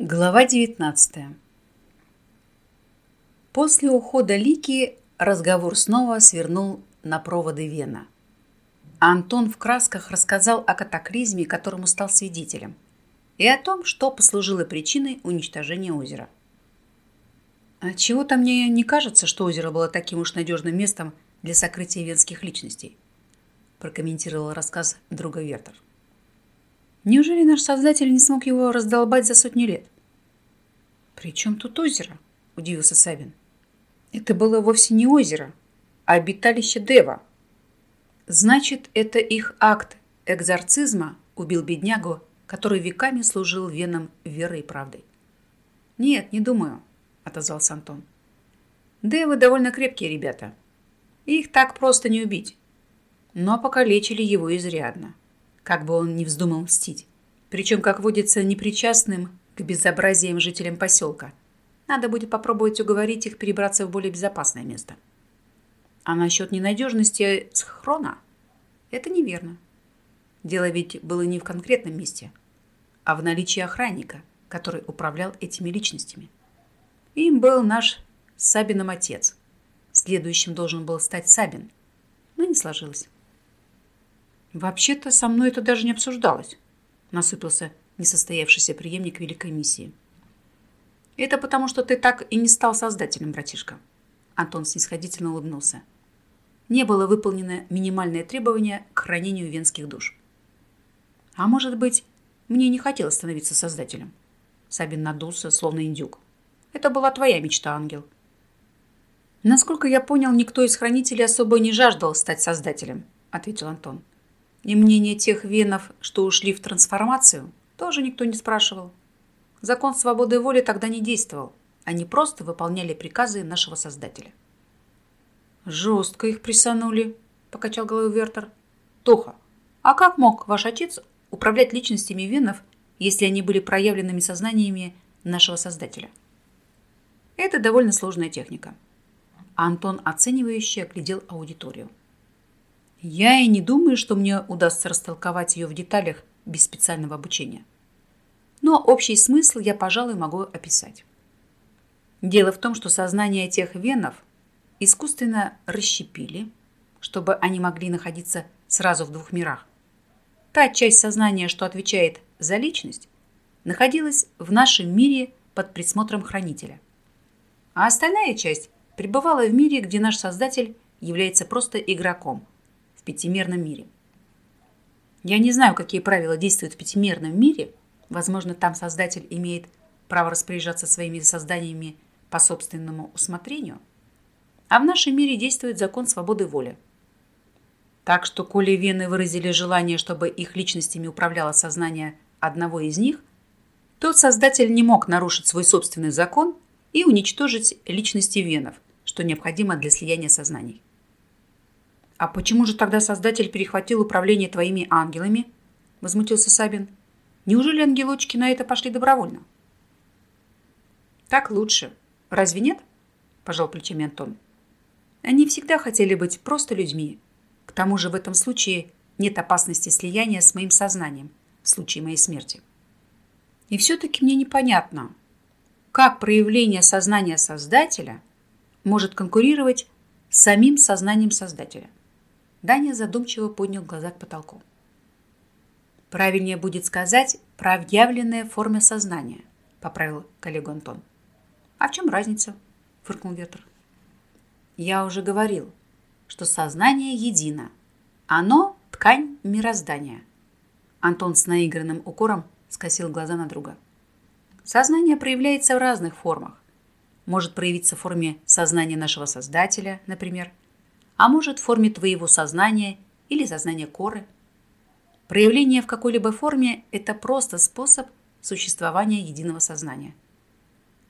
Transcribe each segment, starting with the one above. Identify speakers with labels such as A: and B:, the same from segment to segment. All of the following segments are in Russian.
A: Глава 19 После ухода Лики разговор снова свернул на проводы Вена. Антон в красках рассказал о катаклизме, которому стал свидетелем, и о том, что послужило причиной уничтожения озера. А чего-то мне не кажется, что озеро было таким уж надежным местом для сокрытия венских личностей, прокомментировал рассказ друга Вертер. Неужели наш создатель не смог его раздолбать за сотни лет? «При чем тут озеро?» – удивился Сабин. «Это было вовсе не озеро, а обиталище Дева. Значит, это их акт экзорцизма убил беднягу, который веками служил венам верой и правдой». «Нет, не думаю», – отозвался Антон. «Девы довольно крепкие ребята. Их так просто не убить. Но покалечили его изрядно как бы он ни вздумал мстить. Причем, как водится, непричастным к безобразиям жителям поселка. Надо будет попробовать уговорить их перебраться в более безопасное место. А насчет ненадежности схрона – это неверно. Дело ведь было не в конкретном месте, а в наличии охранника, который управлял этими личностями. Им был наш Сабином отец. Следующим должен был стать Сабин, но не сложилось. «Вообще-то со мной это даже не обсуждалось», — насыпался несостоявшийся преемник Великой миссии. «Это потому, что ты так и не стал создателем, братишка». Антон снисходительно улыбнулся. Не было выполнено минимальное требование к хранению венских душ. «А может быть, мне не хотелось становиться создателем?» Сабин надулся, словно индюк. «Это была твоя мечта, ангел». «Насколько я понял, никто из хранителей особо не жаждал стать создателем», — ответил Антон. И мнение тех венов, что ушли в трансформацию, тоже никто не спрашивал. Закон свободы воли тогда не действовал. Они просто выполняли приказы нашего Создателя. «Жестко их присанули», — покачал головой Вертер. «Тоха, а как мог ваш отец управлять личностями венов, если они были проявленными сознаниями нашего Создателя?» Это довольно сложная техника. Антон оценивающе оглядел аудиторию. Я и не думаю, что мне удастся растолковать ее в деталях без специального обучения. Но общий смысл я, пожалуй, могу описать. Дело в том, что сознание тех венов искусственно расщепили, чтобы они могли находиться сразу в двух мирах. Та часть сознания, что отвечает за личность, находилась в нашем мире под присмотром хранителя. А остальная часть пребывала в мире, где наш Создатель является просто игроком – пятимерном мире. Я не знаю, какие правила действуют в пятимерном мире. Возможно, там создатель имеет право распоряжаться своими созданиями по собственному усмотрению. А в нашем мире действует закон свободы воли. Так что, коли вены выразили желание, чтобы их личностями управляло сознание одного из них, тот создатель не мог нарушить свой собственный закон и уничтожить личности венов, что необходимо для слияния сознаний. «А почему же тогда Создатель перехватил управление твоими ангелами?» – возмутился Сабин. «Неужели ангелочки на это пошли добровольно?» «Так лучше. Разве нет?» – пожал плечами Антон. «Они всегда хотели быть просто людьми. К тому же в этом случае нет опасности слияния с моим сознанием в случае моей смерти. И все-таки мне непонятно, как проявление сознания Создателя может конкурировать с самим сознанием Создателя. Даня задумчиво поднял глаза к потолку. Правильнее будет сказать «проявленная форма сознания», поправил коллегу Антон. А в чем разница? фыркнул Ветер. Я уже говорил, что сознание едино. Оно – ткань мироздания. Антон с наигранным укором скосил глаза на друга. Сознание проявляется в разных формах. Может проявиться в форме сознания нашего Создателя, например – а может в форме твоего сознания или сознания коры. Проявление в какой-либо форме – это просто способ существования единого сознания.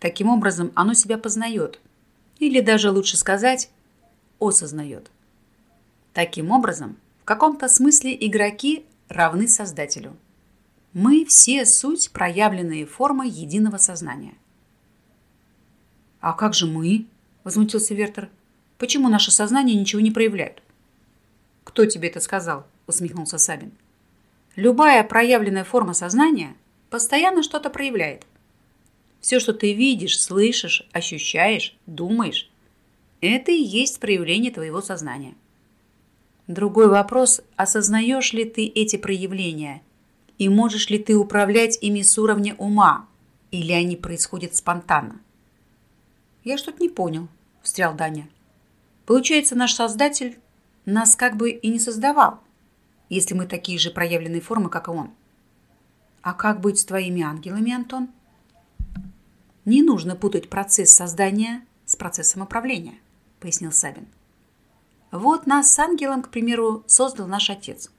A: Таким образом, оно себя познает, или даже лучше сказать, осознает. Таким образом, в каком-то смысле игроки равны Создателю. Мы все суть проявленные формы единого сознания. «А как же мы?» – возмутился Вертер. Почему наше сознание ничего не проявляет? Кто тебе это сказал? Усмехнулся Сабин. Любая проявленная форма сознания постоянно что-то проявляет. Все, что ты видишь, слышишь, ощущаешь, думаешь, это и есть проявление твоего сознания. Другой вопрос, осознаешь ли ты эти проявления и можешь ли ты управлять ими с уровня ума, или они происходят спонтанно? Я что-то не понял, встрял Даня. Получается, наш Создатель нас как бы и не создавал, если мы такие же проявленные формы, как и он. А как быть с твоими ангелами, Антон? Не нужно путать процесс создания с процессом управления, пояснил Сабин. Вот нас с ангелом, к примеру, создал наш отец.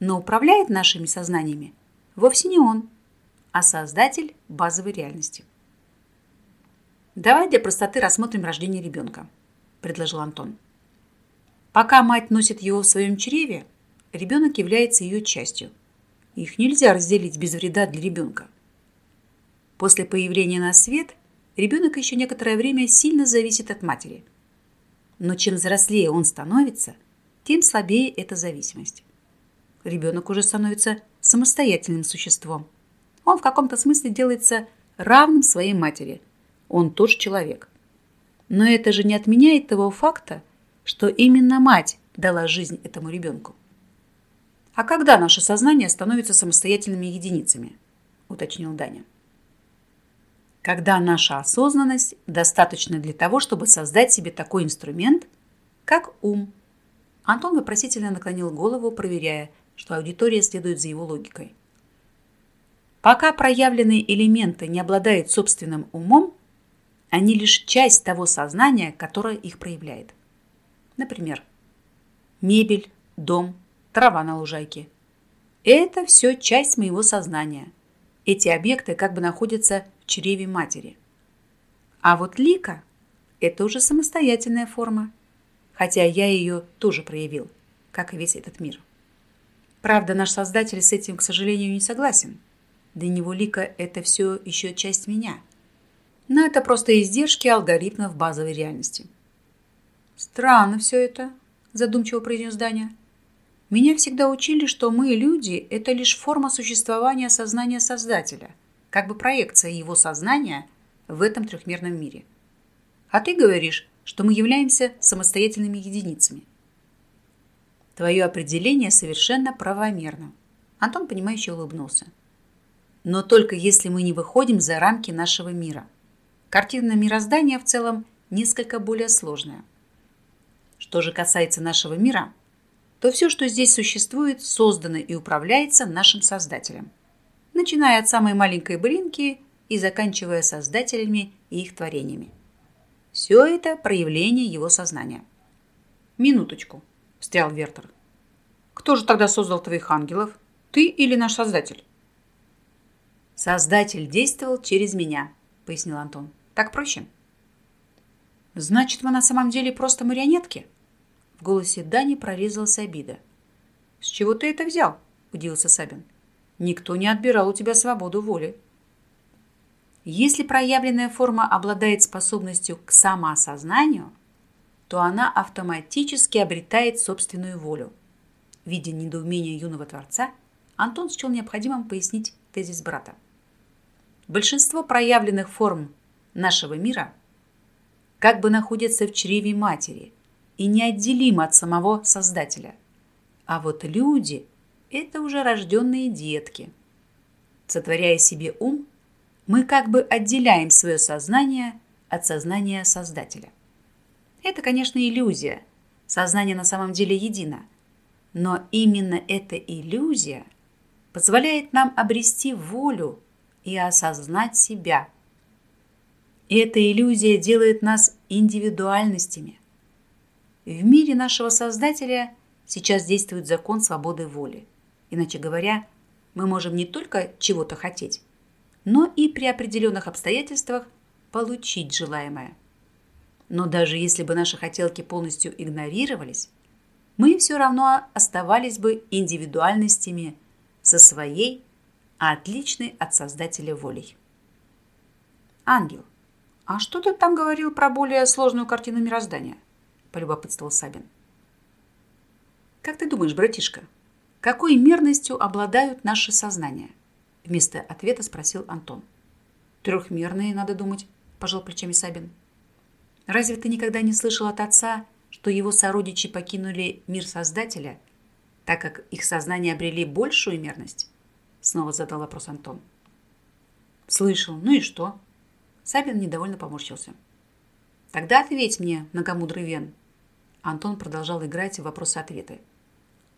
A: Но управляет нашими сознаниями вовсе не он, а создатель базовой реальности. Давай для простоты рассмотрим рождение ребенка, предложил Антон. Пока мать носит его в своем чреве, ребенок является ее частью. Их нельзя разделить без вреда для ребенка. После появления на свет ребенок еще некоторое время сильно зависит от матери. Но чем взрослее он становится, тем слабее эта зависимость. Ребенок уже становится самостоятельным существом. Он в каком-то смысле делается равным своей матери. Он тоже человек. Но это же не отменяет того факта, что именно мать дала жизнь этому ребенку. «А когда наше сознание становится самостоятельными единицами?» – уточнил Даня. «Когда наша осознанность достаточна для того, чтобы создать себе такой инструмент, как ум». Антон вопросительно наклонил голову, проверяя, что аудитория следует за его логикой. Пока проявленные элементы не обладают собственным умом, они лишь часть того сознания, которое их проявляет. Например, мебель, дом, трава на лужайке. Это все часть моего сознания. Эти объекты как бы находятся в чреве матери. А вот лика – это уже самостоятельная форма, хотя я ее тоже проявил, как и весь этот мир. Правда, наш создатель с этим, к сожалению, не согласен. Для него лика – это все еще часть меня. Но это просто издержки алгоритмов базовой реальности. «Странно все это», – задумчиво произнес Даня. «Меня всегда учили, что мы, люди, это лишь форма существования сознания Создателя, как бы проекция его сознания в этом трехмерном мире. А ты говоришь, что мы являемся самостоятельными единицами. Твое определение совершенно правомерно. Антон, понимающе улыбнулся. Но только если мы не выходим за рамки нашего мира. Картина мироздания в целом несколько более сложная. Что же касается нашего мира, то все, что здесь существует, создано и управляется нашим Создателем. Начиная от самой маленькой блинки и заканчивая создателями и их творениями. Все это проявление его сознания. «Минуточку», – встрял Вертер. «Кто же тогда создал твоих ангелов? Ты или наш Создатель?» «Создатель действовал через меня», – пояснил Антон. «Так проще?» «Значит, мы на самом деле просто марионетки?» В голосе Дани прорезалась обида. «С чего ты это взял?» – удивился Сабин. «Никто не отбирал у тебя свободу воли». Если проявленная форма обладает способностью к самоосознанию, то она автоматически обретает собственную волю. Видя недоумение юного творца, Антон счел необходимым пояснить тезис брата. Большинство проявленных форм нашего мира как бы находятся в чреве матери – и неотделим от самого Создателя. А вот люди – это уже рожденные детки. Сотворяя себе ум, мы как бы отделяем свое сознание от сознания Создателя. Это, конечно, иллюзия. Сознание на самом деле едино. Но именно эта иллюзия позволяет нам обрести волю и осознать себя. И эта иллюзия делает нас индивидуальностями. В мире нашего Создателя сейчас действует закон свободы воли. Иначе говоря, мы можем не только чего-то хотеть, но и при определенных обстоятельствах получить желаемое. Но даже если бы наши хотелки полностью игнорировались, мы все равно оставались бы индивидуальностями со своей, отличной от Создателя волей. Ангел, а что ты там говорил про более сложную картину мироздания? – полюбопытствовал Сабин. «Как ты думаешь, братишка, какой мерностью обладают наши сознания?» Вместо ответа спросил Антон. Трехмерные, надо думать, пожал плечами Сабин. Разве ты никогда не слышал от отца, что его сородичи покинули мир Создателя, так как их сознание обрели большую мерность? Снова задал вопрос Антон. Слышал. Ну и что? Сабин недовольно поморщился. Тогда ответь мне, многомудрый Вен. Антон продолжал играть в вопросы-ответы.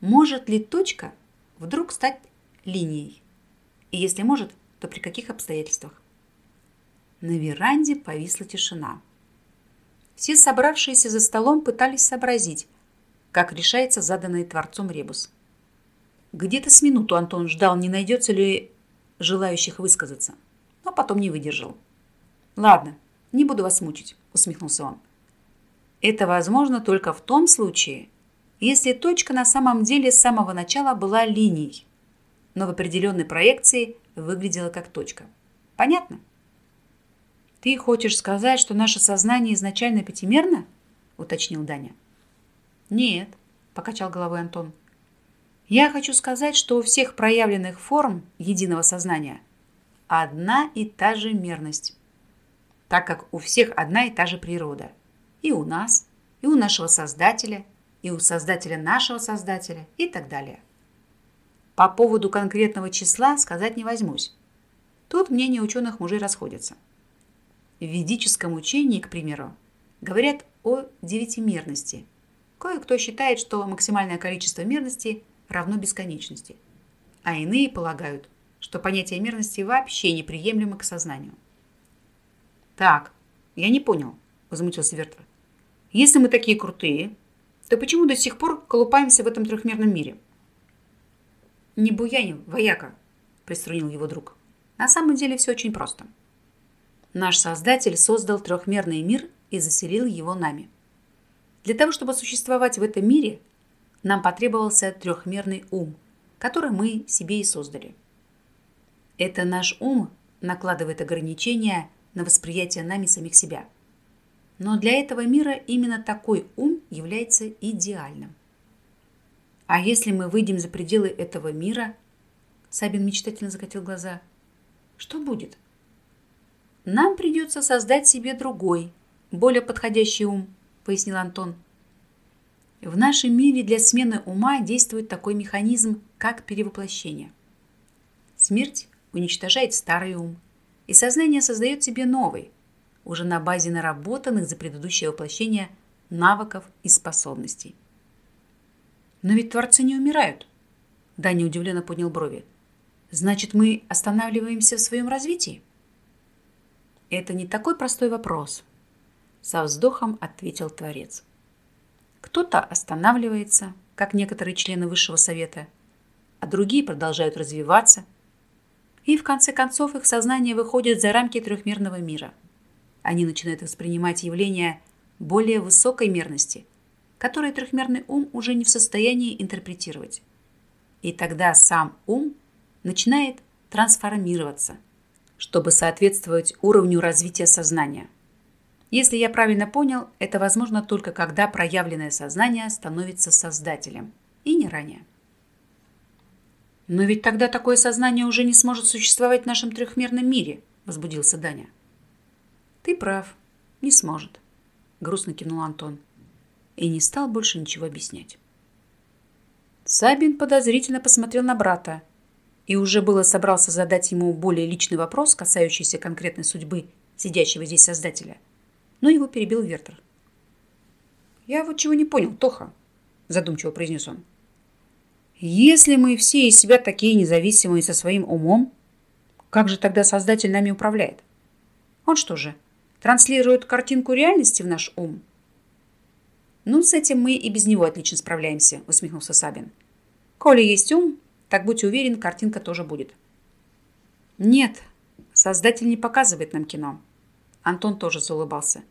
A: Может ли точка вдруг стать линией? И если может, то при каких обстоятельствах? На веранде повисла тишина. Все собравшиеся за столом пытались сообразить, как решается заданный Творцом ребус. Где-то с минуту Антон ждал, не найдется ли желающих высказаться, но потом не выдержал. «Ладно, не буду вас мучить», — усмехнулся он. «Это возможно только в том случае, если точка на самом деле с самого начала была линией, но в определенной проекции выглядела как точка. Понятно?» «Ты хочешь сказать, что наше сознание изначально пятимерно?» — уточнил Даня. «Нет», — покачал головой Антон. «Я хочу сказать, что у всех проявленных форм единого сознания одна и та же мерность, так как у всех одна и та же природа. И у нас, и у нашего Создателя, и у Создателя нашего Создателя и так далее. По поводу конкретного числа сказать не возьмусь. Тут мнения ученых мужей расходятся. В ведическом учении, к примеру, говорят о девятимерности. Кое-кто считает, что максимальное количество мерности равно бесконечности, а иные полагают, что понятие мерности вообще неприемлемо к сознанию. «Так, я не понял», – возмутился Вертер. «Если мы такие крутые, то почему до сих пор колупаемся в этом трехмерном мире?» «Не буянин, вояка», – приструнил его друг. «На самом деле все очень просто». Наш Создатель создал трехмерный мир и заселил его нами. Для того, чтобы существовать в этом мире, нам потребовался трехмерный ум, который мы себе и создали. Это наш ум накладывает ограничения на восприятие нами самих себя. Но для этого мира именно такой ум является идеальным. А если мы выйдем за пределы этого мира, Сабин мечтательно закатил глаза, что будет? Нам придется создать себе другой, более подходящий ум, пояснил Антон. В нашем мире для смены ума действует такой механизм, как перевоплощение. Смерть уничтожает старый ум, и сознание создает себе новый, уже на базе наработанных за предыдущее воплощение навыков и способностей. Но ведь творцы не умирают. Даня удивленно поднял брови. Значит, мы останавливаемся в своем развитии? Это не такой простой вопрос. Со вздохом ответил Творец. Кто-то останавливается, как некоторые члены Высшего Совета, а другие продолжают развиваться. И в конце концов их сознание выходит за рамки трехмерного мира. Они начинают воспринимать явления более высокой мерности, которые трехмерный ум уже не в состоянии интерпретировать. И тогда сам ум начинает трансформироваться – чтобы соответствовать уровню развития сознания. Если я правильно понял, это возможно только когда проявленное сознание становится создателем, и не ранее. «Но ведь тогда такое сознание уже не сможет существовать в нашем трехмерном мире», – возбудился Даня. «Ты прав, не сможет», – грустно кивнул Антон и не стал больше ничего объяснять. Сабин подозрительно посмотрел на брата – и уже было собрался задать ему более личный вопрос, касающийся конкретной судьбы сидящего здесь создателя. Но его перебил Вертер. «Я вот чего не понял, Тоха», – задумчиво произнес он. «Если мы все из себя такие независимые со своим умом, как же тогда Создатель нами управляет? Он что же, транслирует картинку реальности в наш ум?» «Ну, с этим мы и без него отлично справляемся», – усмехнулся Сабин. «Коли есть ум, так будь уверен, картинка тоже будет. Нет, создатель не показывает нам кино. Антон тоже заулыбался.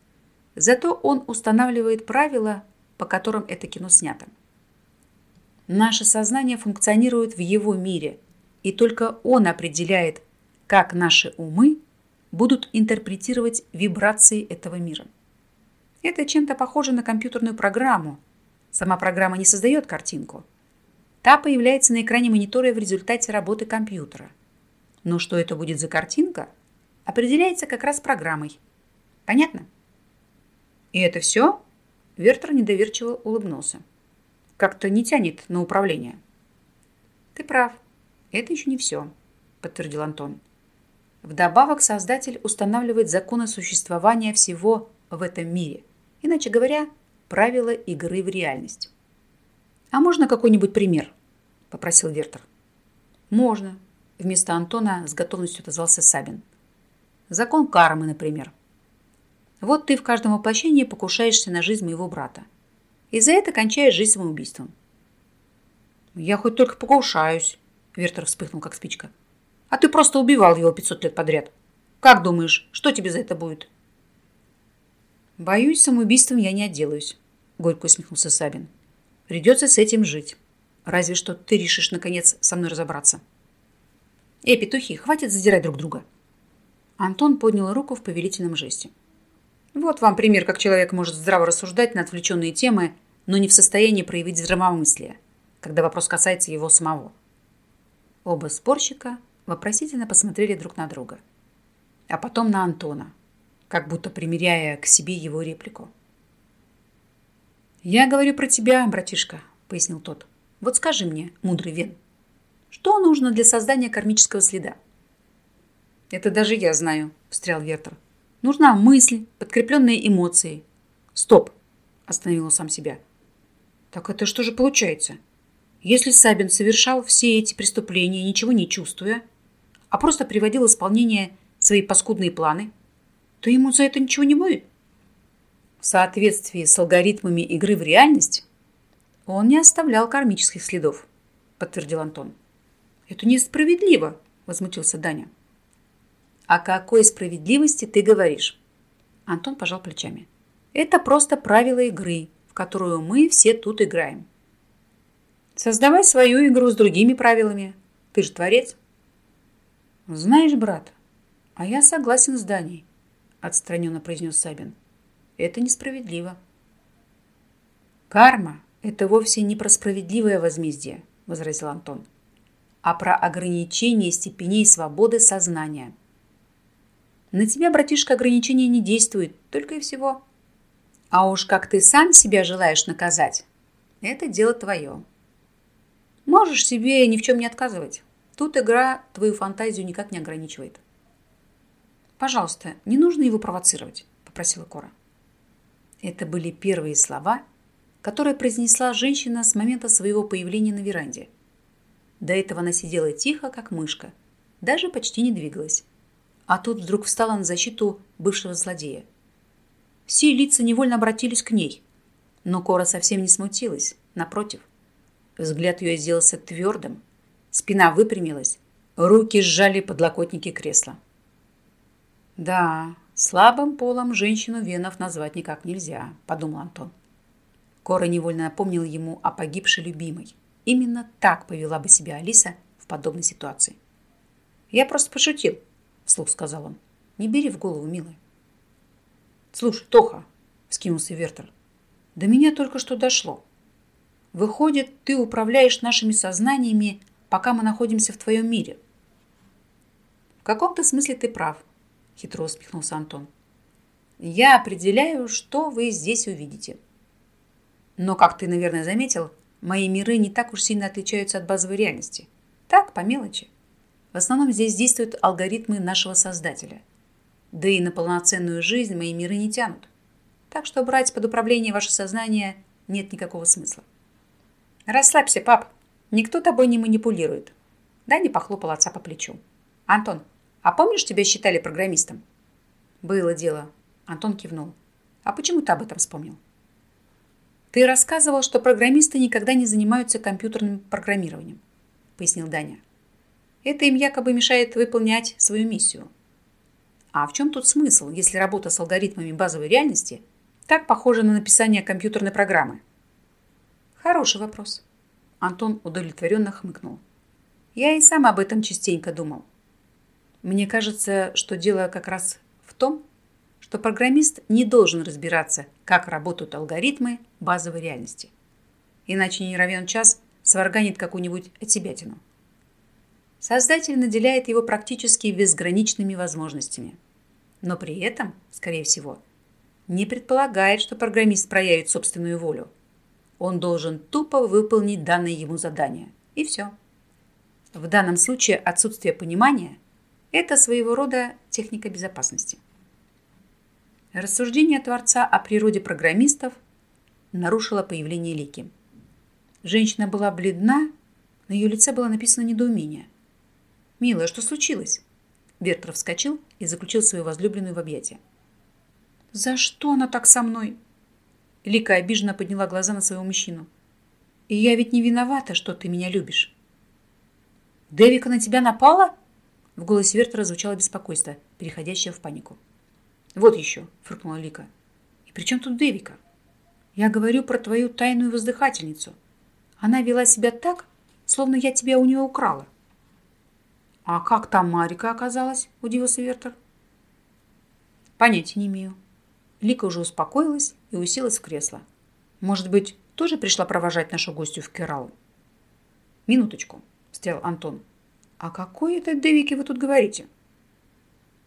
A: Зато он устанавливает правила, по которым это кино снято. Наше сознание функционирует в его мире, и только он определяет, как наши умы будут интерпретировать вибрации этого мира. Это чем-то похоже на компьютерную программу. Сама программа не создает картинку, Та появляется на экране монитора в результате работы компьютера. Но что это будет за картинка, определяется как раз программой. Понятно? И это все? Вертер недоверчиво улыбнулся. Как-то не тянет на управление. Ты прав. Это еще не все, подтвердил Антон. Вдобавок создатель устанавливает законы существования всего в этом мире. Иначе говоря, правила игры в реальность. «А можно какой-нибудь пример?» – попросил Вертер. «Можно», – вместо Антона с готовностью отозвался Сабин. «Закон кармы, например. Вот ты в каждом воплощении покушаешься на жизнь моего брата. И за это кончаешь жизнь самоубийством». «Я хоть только покушаюсь», – Вертер вспыхнул, как спичка. «А ты просто убивал его 500 лет подряд. Как думаешь, что тебе за это будет?» «Боюсь, самоубийством я не отделаюсь», – горько усмехнулся Сабин. «Придется с этим жить. Разве что ты решишь, наконец, со мной разобраться». «Эй, петухи, хватит задирать друг друга». Антон поднял руку в повелительном жесте. «Вот вам пример, как человек может здраво рассуждать на отвлеченные темы, но не в состоянии проявить здравомыслие, когда вопрос касается его самого». Оба спорщика вопросительно посмотрели друг на друга, а потом на Антона – как будто примеряя к себе его реплику. «Я говорю про тебя, братишка», — пояснил тот. «Вот скажи мне, мудрый Вен, что нужно для создания кармического следа?» «Это даже я знаю», — встрял Вертер. «Нужна мысль, подкрепленная эмоцией». «Стоп!» — остановил сам себя. «Так это что же получается? Если Сабин совершал все эти преступления, ничего не чувствуя, а просто приводил исполнение свои паскудные планы, то ему за это ничего не будет. В соответствии с алгоритмами игры в реальность он не оставлял кармических следов, подтвердил Антон. Это несправедливо, возмутился Даня. О какой справедливости ты говоришь? Антон пожал плечами. Это просто правила игры, которую мы все тут играем. Создавай свою игру с другими правилами. Ты же творец. Знаешь, брат, а я согласен с Даней отстраненно произнес Сабин. Это несправедливо. Карма – это вовсе не про справедливое возмездие, возразил Антон, а про ограничение степеней свободы сознания. На тебя, братишка, ограничения не действуют, только и всего. А уж как ты сам себя желаешь наказать, это дело твое. Можешь себе ни в чем не отказывать. Тут игра твою фантазию никак не ограничивает. «Пожалуйста, не нужно его провоцировать», – попросила Кора. Это были первые слова, которые произнесла женщина с момента своего появления на веранде. До этого она сидела тихо, как мышка, даже почти не двигалась. А тут вдруг встала на защиту бывшего злодея. Все лица невольно обратились к ней, но Кора совсем не смутилась, напротив. Взгляд ее сделался твердым, спина выпрямилась, руки сжали подлокотники кресла. «Да, слабым полом женщину Венов назвать никак нельзя», – подумал Антон. Кора невольно напомнил ему о погибшей любимой. Именно так повела бы себя Алиса в подобной ситуации. «Я просто пошутил», – вслух сказал он. «Не бери в голову, милая». «Слушай, Тоха», – вскинулся Вертер, – «до меня только что дошло. Выходит, ты управляешь нашими сознаниями, пока мы находимся в твоем мире». «В каком-то смысле ты прав», – хитро усмехнулся Антон. «Я определяю, что вы здесь увидите. Но, как ты, наверное, заметил, мои миры не так уж сильно отличаются от базовой реальности. Так, по мелочи. В основном здесь действуют алгоритмы нашего Создателя. Да и на полноценную жизнь мои миры не тянут. Так что брать под управление ваше сознание нет никакого смысла. Расслабься, пап. Никто тобой не манипулирует. Да не похлопал отца по плечу. Антон, а помнишь, тебя считали программистом? Было дело. Антон кивнул. А почему ты об этом вспомнил? Ты рассказывал, что программисты никогда не занимаются компьютерным программированием, пояснил Даня. Это им якобы мешает выполнять свою миссию. А в чем тут смысл, если работа с алгоритмами базовой реальности так похожа на написание компьютерной программы? Хороший вопрос. Антон удовлетворенно хмыкнул. Я и сам об этом частенько думал. Мне кажется, что дело как раз в том, что программист не должен разбираться, как работают алгоритмы базовой реальности. Иначе не равен час сварганит какую-нибудь отсебятину. Создатель наделяет его практически безграничными возможностями. Но при этом, скорее всего, не предполагает, что программист проявит собственную волю. Он должен тупо выполнить данное ему задание. И все. В данном случае отсутствие понимания – это своего рода техника безопасности. Рассуждение Творца о природе программистов нарушило появление Лики. Женщина была бледна, на ее лице было написано недоумение. «Милая, что случилось?» Бертер вскочил и заключил свою возлюбленную в объятия. «За что она так со мной?» Лика обиженно подняла глаза на своего мужчину. «И я ведь не виновата, что ты меня любишь». «Дэвика на тебя напала?» В голосе Вертера звучало беспокойство, переходящее в панику. «Вот еще», — фыркнула Лика. «И при чем тут Дэвика?» «Я говорю про твою тайную воздыхательницу. Она вела себя так, словно я тебя у нее украла». «А как там Марика оказалась?» – удивился Вертер. «Понятия не имею». Лика уже успокоилась и уселась в кресло. «Может быть, тоже пришла провожать нашу гостью в Керал?» «Минуточку», – сделал Антон. «А какой это Девике вы тут говорите?»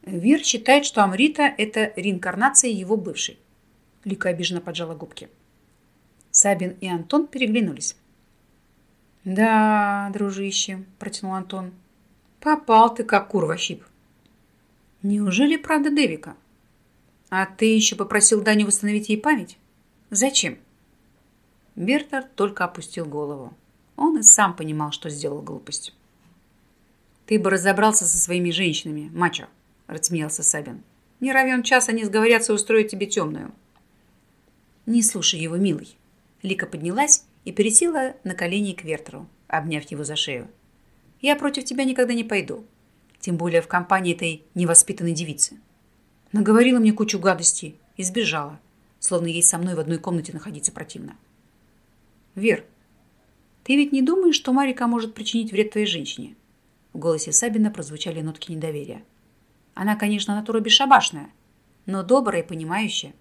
A: Вер считает, что Амрита – это реинкарнация его бывшей. Лика обиженно поджала губки. Сабин и Антон переглянулись. «Да, дружище», – протянул Антон, – Попал ты, как кур щип. Неужели правда Девика? А ты еще попросил Даню восстановить ей память? Зачем? Бертер только опустил голову. Он и сам понимал, что сделал глупость. «Ты бы разобрался со своими женщинами, мачо», – рассмеялся Сабин. «Не равен час они сговорятся устроить тебе темную». «Не слушай его, милый». Лика поднялась и пересела на колени к Вертеру, обняв его за шею. Я против тебя никогда не пойду. Тем более в компании этой невоспитанной девицы. Наговорила мне кучу гадостей и сбежала, словно ей со мной в одной комнате находиться противно. Вер, ты ведь не думаешь, что Марика может причинить вред твоей женщине? В голосе Сабина прозвучали нотки недоверия. Она, конечно, натура бесшабашная, но добрая и понимающая.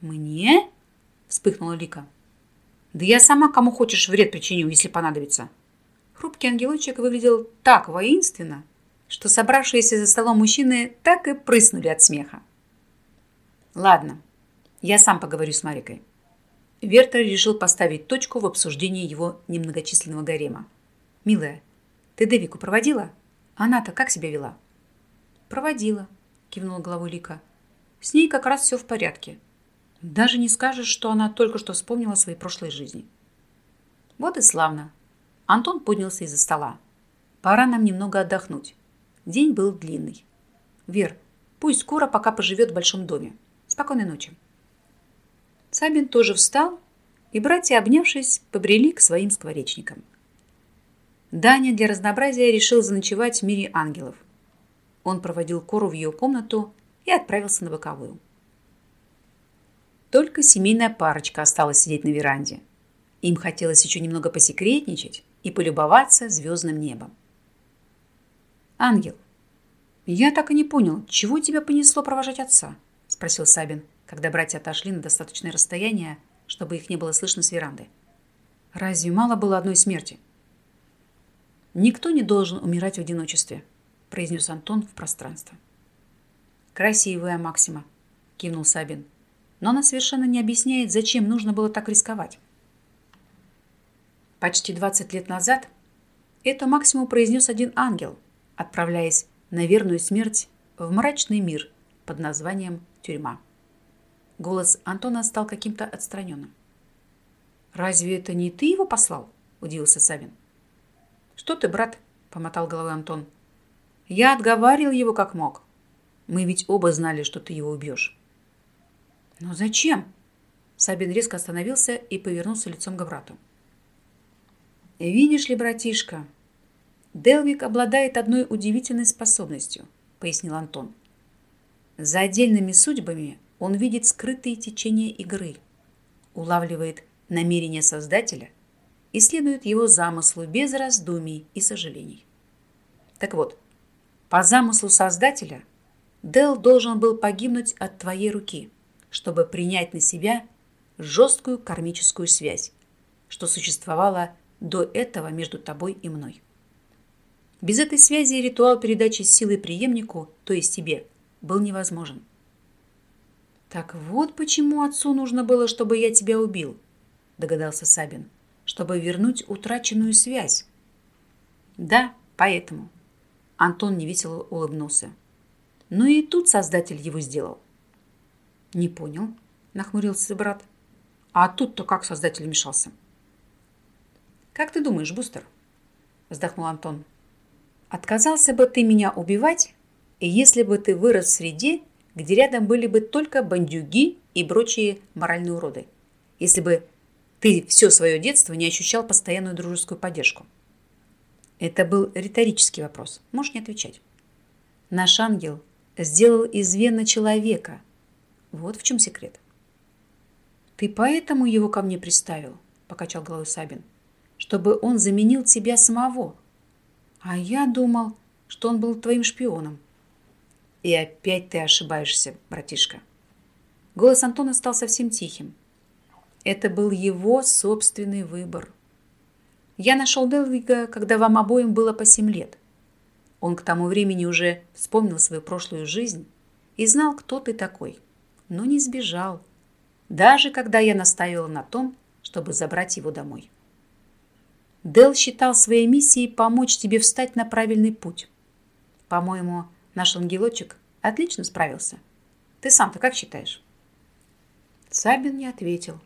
A: «Мне?» – вспыхнула Лика. «Да я сама кому хочешь вред причиню, если понадобится», Хрупкий ангелочек выглядел так воинственно, что собравшиеся за столом мужчины так и прыснули от смеха. «Ладно, я сам поговорю с Марикой». Вертер решил поставить точку в обсуждении его немногочисленного гарема. «Милая, ты Девику проводила? Она-то как себя вела?» «Проводила», – кивнула головой Лика. «С ней как раз все в порядке. Даже не скажешь, что она только что вспомнила о своей прошлой жизни». «Вот и славно», Антон поднялся из-за стола. Пора нам немного отдохнуть. День был длинный. Вер, пусть скоро пока поживет в большом доме. Спокойной ночи. Сабин тоже встал, и братья, обнявшись, побрели к своим скворечникам. Даня для разнообразия решил заночевать в мире ангелов. Он проводил Кору в ее комнату и отправился на боковую. Только семейная парочка осталась сидеть на веранде. Им хотелось еще немного посекретничать, и полюбоваться звездным небом. «Ангел, я так и не понял, чего тебя понесло провожать отца?» – спросил Сабин, когда братья отошли на достаточное расстояние, чтобы их не было слышно с веранды. «Разве мало было одной смерти?» «Никто не должен умирать в одиночестве», – произнес Антон в пространство. «Красивая Максима», – кивнул Сабин. «Но она совершенно не объясняет, зачем нужно было так рисковать. Почти 20 лет назад эту максимум произнес один ангел, отправляясь на верную смерть в мрачный мир под названием «Тюрьма». Голос Антона стал каким-то отстраненным. «Разве это не ты его послал?» – удивился Савин. «Что ты, брат?» – помотал головой Антон. «Я отговаривал его как мог. Мы ведь оба знали, что ты его убьешь». «Но зачем?» Сабин резко остановился и повернулся лицом к брату. «Видишь ли, братишка, Делвик обладает одной удивительной способностью», — пояснил Антон. «За отдельными судьбами он видит скрытые течения игры, улавливает намерения Создателя и следует его замыслу без раздумий и сожалений. Так вот, по замыслу Создателя Дел должен был погибнуть от твоей руки, чтобы принять на себя жесткую кармическую связь, что существовала до этого между тобой и мной. Без этой связи ритуал передачи силы преемнику, то есть тебе, был невозможен. «Так вот почему отцу нужно было, чтобы я тебя убил», – догадался Сабин, – «чтобы вернуть утраченную связь». «Да, поэтому». Антон невесело улыбнулся. «Ну и тут создатель его сделал». «Не понял», – нахмурился брат. «А тут-то как создатель вмешался?» «Как ты думаешь, Бустер?» – вздохнул Антон. «Отказался бы ты меня убивать, и если бы ты вырос в среде, где рядом были бы только бандюги и прочие моральные уроды, если бы ты все свое детство не ощущал постоянную дружескую поддержку. Это был риторический вопрос. Можешь не отвечать. Наш ангел сделал из Вена человека. Вот в чем секрет. Ты поэтому его ко мне приставил, покачал головой Сабин, чтобы он заменил тебя самого. А я думал, что он был твоим шпионом. И опять ты ошибаешься, братишка. Голос Антона стал совсем тихим. Это был его собственный выбор. Я нашел Делвига, когда вам обоим было по семь лет. Он к тому времени уже вспомнил свою прошлую жизнь и знал, кто ты такой, но не сбежал, даже когда я настаивала на том, чтобы забрать его домой. Дел считал своей миссией помочь тебе встать на правильный путь. По-моему, Наш ангелочек отлично справился. Ты сам-то как считаешь? Сабин не ответил.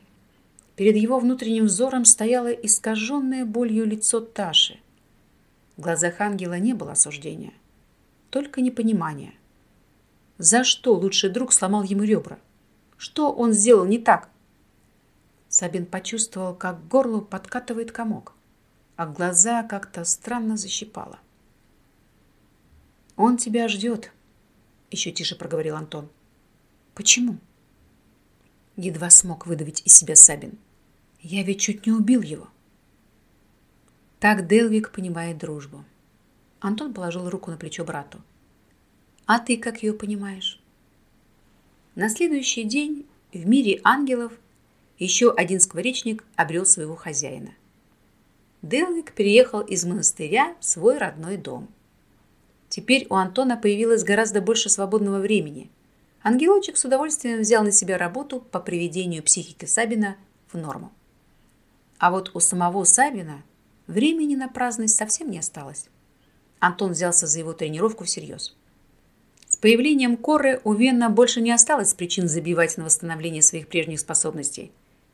A: Перед его внутренним взором стояло искаженное болью лицо Таши. В глазах ангела не было осуждения, только непонимание. За что лучший друг сломал ему ребра? Что он сделал не так? Сабин почувствовал, как к горлу подкатывает комок, а глаза как-то странно защипало. «Он тебя ждет», — еще тише проговорил Антон. «Почему?» Едва смог выдавить из себя Сабин. «Я ведь чуть не убил его». Так Делвик понимает дружбу. Антон положил руку на плечо брату. «А ты как ее понимаешь?» На следующий день в мире ангелов еще один скворечник обрел своего хозяина. Делвик переехал из монастыря в свой родной дом – Теперь у Антона появилось гораздо больше свободного времени. Ангелочек с удовольствием взял на себя работу по приведению психики Сабина в норму. А вот у самого Сабина времени на праздность совсем не осталось. Антон взялся за его тренировку всерьез. С появлением Коры у Венна больше не осталось причин забивать на восстановление своих прежних способностей,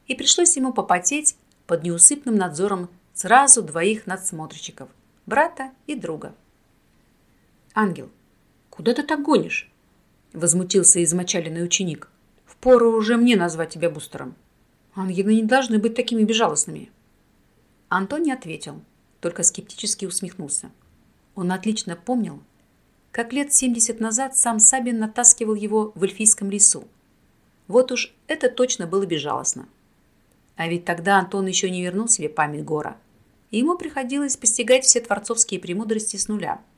A: и пришлось ему попотеть под неусыпным надзором сразу двоих надсмотрщиков – брата и друга – «Ангел, куда ты так гонишь?» Возмутился измочаленный ученик. «Впору уже мне назвать тебя бустером. Ангелы не должны быть такими безжалостными». Антон не ответил, только скептически усмехнулся. Он отлично помнил, как лет 70 назад сам Сабин натаскивал его в эльфийском лесу. Вот уж это точно было безжалостно. А ведь тогда Антон еще не вернул себе память Гора, ему приходилось постигать все творцовские премудрости с нуля –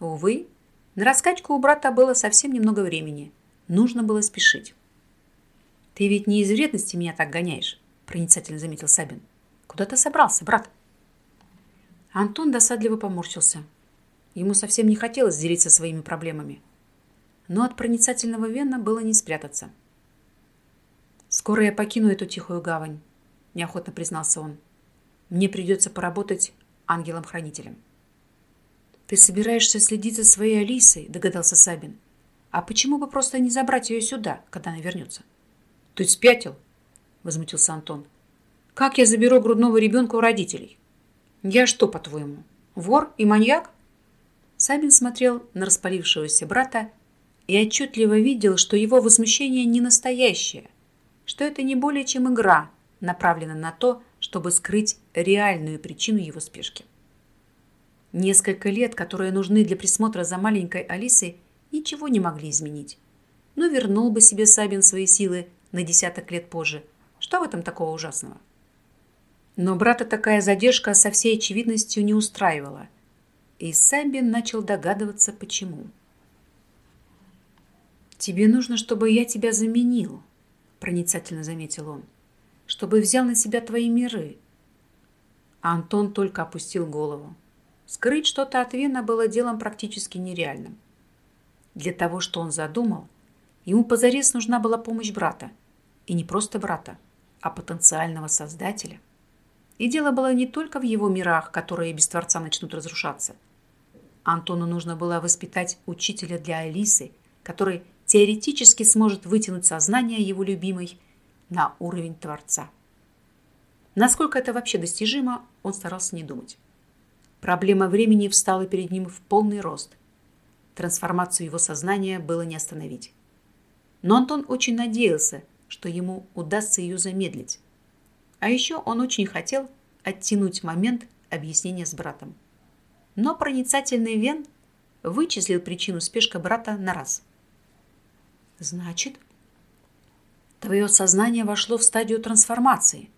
A: Увы, на раскачку у брата было совсем немного времени. Нужно было спешить. «Ты ведь не из вредности меня так гоняешь», – проницательно заметил Сабин. «Куда ты собрался, брат?» Антон досадливо поморщился. Ему совсем не хотелось делиться своими проблемами. Но от проницательного Вена было не спрятаться. «Скоро я покину эту тихую гавань», – неохотно признался он. «Мне придется поработать ангелом-хранителем». «Ты собираешься следить за своей Алисой?» – догадался Сабин. «А почему бы просто не забрать ее сюда, когда она вернется?» «Ты спятил?» – возмутился Антон. «Как я заберу грудного ребенка у родителей?» «Я что, по-твоему, вор и маньяк?» Сабин смотрел на распалившегося брата и отчетливо видел, что его возмущение не настоящее, что это не более чем игра, направленная на то, чтобы скрыть реальную причину его спешки. Несколько лет, которые нужны для присмотра за маленькой Алисой, ничего не могли изменить. Но вернул бы себе Сабин свои силы на десяток лет позже. Что в этом такого ужасного? Но брата такая задержка со всей очевидностью не устраивала. И Сабин начал догадываться, почему. «Тебе нужно, чтобы я тебя заменил», – проницательно заметил он. «Чтобы взял на себя твои миры». А Антон только опустил голову. скрыть что-то от Вена было делом практически нереальным. Для того, что он задумал, ему позарез нужна была помощь брата. И не просто брата, а потенциального создателя. И дело было не только в его мирах, которые без Творца начнут разрушаться. Антону нужно было воспитать учителя для Алисы, который теоретически сможет вытянуть сознание его любимой на уровень Творца. Насколько это вообще достижимо, он старался не думать. Проблема времени встала перед ним в полный рост. Трансформацию его сознания было не остановить. Но Антон очень надеялся, что ему удастся ее замедлить. А еще он очень хотел оттянуть момент объяснения с братом. Но проницательный Вен вычислил причину спешка брата на раз. «Значит, твое сознание вошло в стадию трансформации»,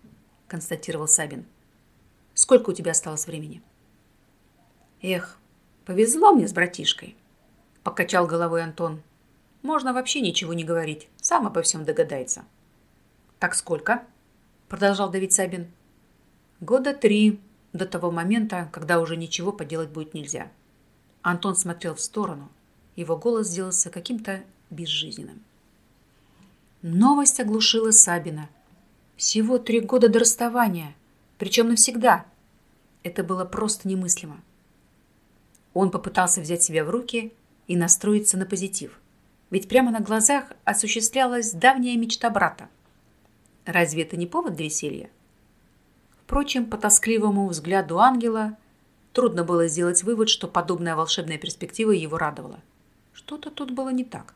A: констатировал Сабин. «Сколько у тебя осталось времени?» «Эх, повезло мне с братишкой», покачал головой Антон. Можно вообще ничего не говорить, сам обо всем догадается. Так сколько? Продолжал Давид Сабин. Года три до того момента, когда уже ничего поделать будет нельзя. Антон смотрел в сторону. Его голос сделался каким-то безжизненным. Новость оглушила Сабина. Всего три года до расставания, причем навсегда. Это было просто немыслимо. Он попытался взять себя в руки и настроиться на позитив – ведь прямо на глазах осуществлялась давняя мечта брата. Разве это не повод для веселья? Впрочем, по тоскливому взгляду ангела трудно было сделать вывод, что подобная волшебная перспектива его радовала. Что-то тут было не так.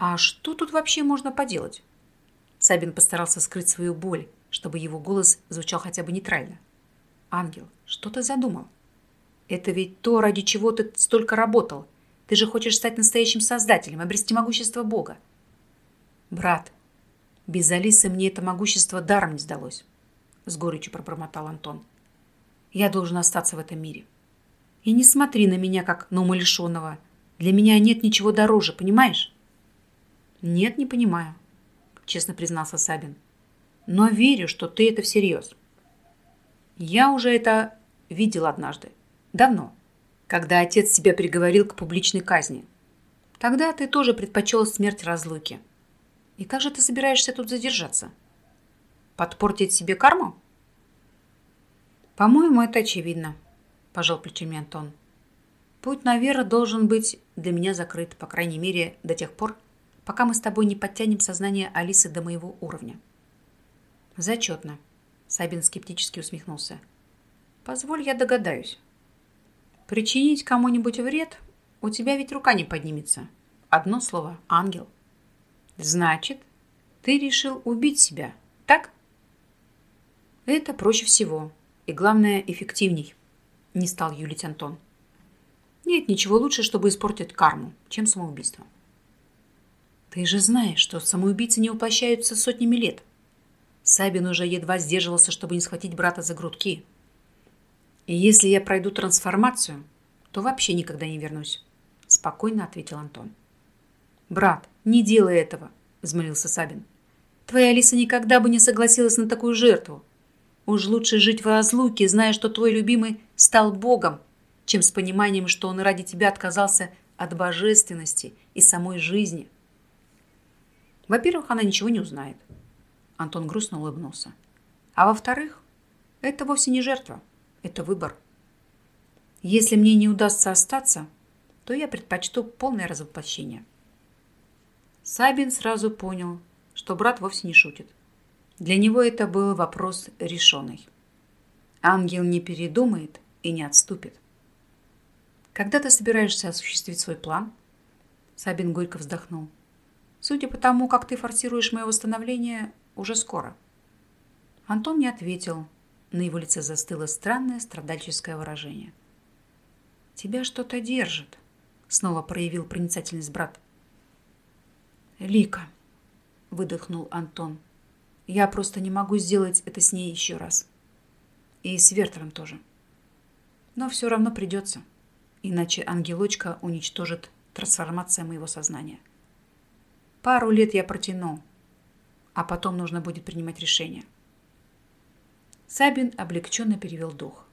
A: А что тут вообще можно поделать? Сабин постарался скрыть свою боль, чтобы его голос звучал хотя бы нейтрально. «Ангел, что ты задумал? Это ведь то, ради чего ты столько работал – ты же хочешь стать настоящим создателем, обрести могущество Бога. Брат, без Алисы мне это могущество даром не сдалось, с горечью пробормотал Антон. Я должен остаться в этом мире. И не смотри на меня, как на умалишенного. Для меня нет ничего дороже, понимаешь? Нет, не понимаю, честно признался Сабин. Но верю, что ты это всерьез. Я уже это видел однажды. Давно когда отец тебя приговорил к публичной казни. Тогда ты тоже предпочел смерть разлуки. И как же ты собираешься тут задержаться? Подпортить себе карму? По-моему, это очевидно, пожал плечами Антон. Путь наверх должен быть для меня закрыт, по крайней мере, до тех пор, пока мы с тобой не подтянем сознание Алисы до моего уровня. Зачетно. Сабин скептически усмехнулся. Позволь, я догадаюсь. Причинить кому-нибудь вред у тебя ведь рука не поднимется. Одно слово – ангел. Значит, ты решил убить себя, так? Это проще всего. И главное, эффективней. Не стал юлить Антон. Нет ничего лучше, чтобы испортить карму, чем самоубийство. Ты же знаешь, что самоубийцы не воплощаются сотнями лет. Сабин уже едва сдерживался, чтобы не схватить брата за грудки – и если я пройду трансформацию, то вообще никогда не вернусь, спокойно ответил Антон. Брат, не делай этого, взмолился Сабин. Твоя Алиса никогда бы не согласилась на такую жертву. Уж лучше жить в разлуке, зная, что твой любимый стал Богом, чем с пониманием, что он ради тебя отказался от божественности и самой жизни. Во-первых, она ничего не узнает. Антон грустно улыбнулся. А во-вторых, это вовсе не жертва. Это выбор. Если мне не удастся остаться, то я предпочту полное развоплощение. Сабин сразу понял, что брат вовсе не шутит. Для него это был вопрос решенный. Ангел не передумает и не отступит. Когда ты собираешься осуществить свой план? Сабин горько вздохнул. Судя по тому, как ты форсируешь мое восстановление, уже скоро. Антон не ответил, на его лице застыло странное страдальческое выражение. «Тебя что-то держит», — снова проявил проницательность брат. «Лика», — выдохнул Антон. «Я просто не могу сделать это с ней еще раз. И с Вертером тоже. Но все равно придется, иначе ангелочка уничтожит трансформация моего сознания. Пару лет я протяну, а потом нужно будет принимать решение». Сабин облегченно перевел дух.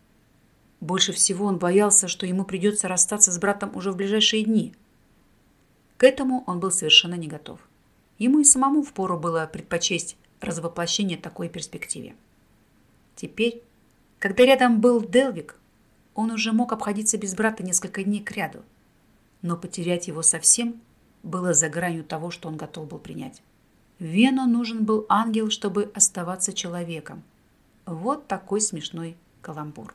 A: Больше всего он боялся, что ему придется расстаться с братом уже в ближайшие дни. К этому он был совершенно не готов. Ему и самому впору было предпочесть развоплощение такой перспективе. Теперь, когда рядом был Делвик, он уже мог обходиться без брата несколько дней кряду, но потерять его совсем было за гранью того, что он готов был принять. Вену нужен был ангел, чтобы оставаться человеком. Вот такой смешной каламбур.